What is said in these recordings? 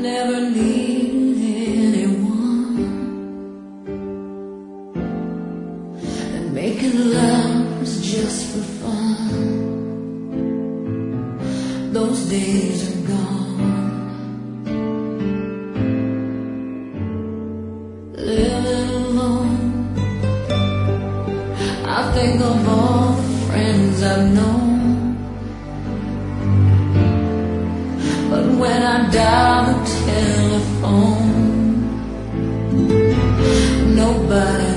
never need anyone. And making love was just for fun. Those days are gone. Living alone. I think of all the friends I've known. Nobody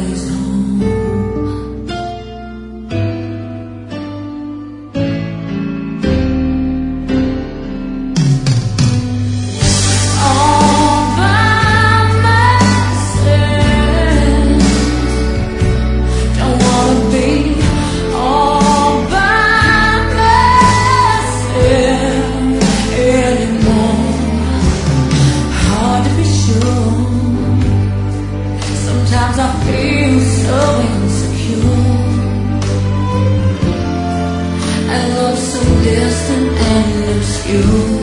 just an endless you.